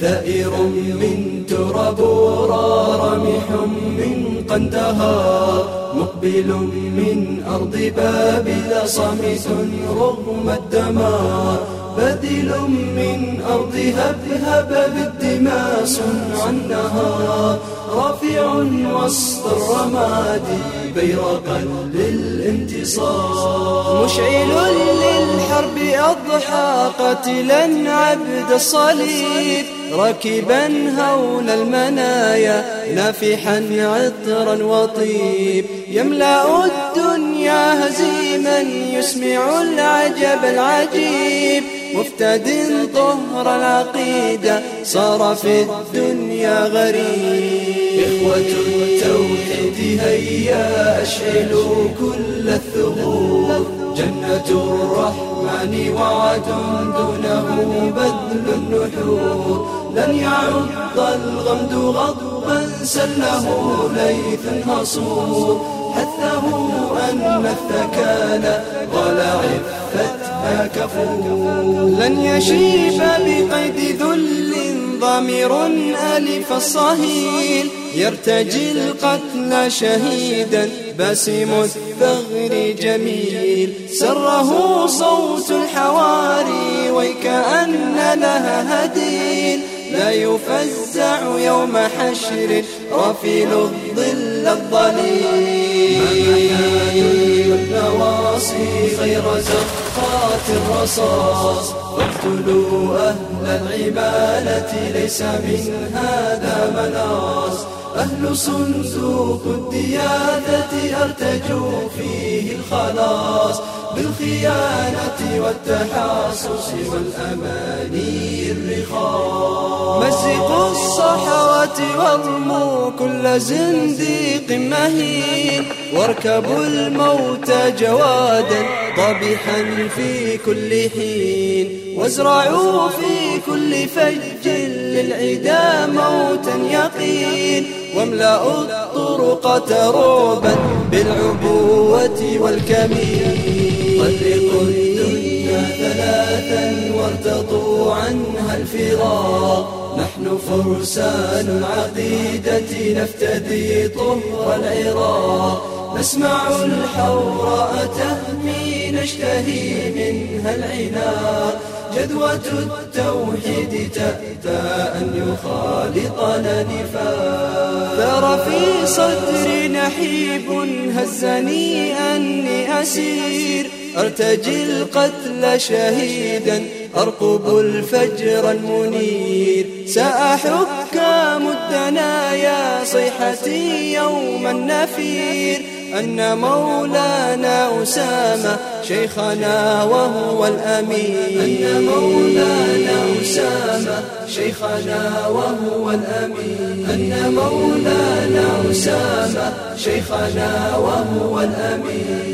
ثائر من تراب رامح من قندهار مقبل من أرض بابل صامت رغم الدمار بدل من أرض هبهب بالدماء النهار. رافع وسط الرماد بيرقا للانتصار. مشعل للحرب أضحى قتلا عبد الصليب راكبا هون المنايا نافحا عطرا وطيب. يملأ الدنيا هزيما يسمع العجب العجيب. مفتد طهر العقيدة صار في الدنيا غريب. إخوة التوحيد هيا أشعلوا كل دونه بذل النحور لن يعض الغمد غضبا سله ليث هصور حثه أن الثكال قال عفتها كفور لن يشيب بقيد ذل ضمير ألف الصهيل يرتجي القتل شهيدا باسم الثغر جميل. سره صوت لها هديل لا يفزع يوم حشر رفيل الظل النواصي غير زخات الرصاص. فاقتلوا أهل العبالة ليس من هذا مناص. أهل صندوق الدياثة أرتجوا فيه الخلاص. بالخيانة والتحاصص والأماني الرخاص. مزقوا الصحوات وارموا كل زنديق مهين. واركبوا الموت جوادا ضبحا في كل حين. وازرعوا في كل فج للعدا موتا يقين. واملأوا الطرق رعبا بالعبوة والكمين. طلقوا الدنيا ثلاثا وارتضوا عنها الفراق نحن فرسان العقيدة نفتدي طهر العراق نسمع الحوراء تهمي نشتهي منها العناق جدوة التوحيد تأتى أن يخالطنا نفاق. ثار في صدري نحيب هزني أني أسير. أرتجي القتل شهيدا أرقب الفجر المنير. سأحك مدنا يا صيحتي يوم النفير أن مولانا أسامة شيخنا وهو الأمير. أن مولانا أسامة شيخنا وهو الأمير. أن مولانا أسامة شيخنا وهو الأمير.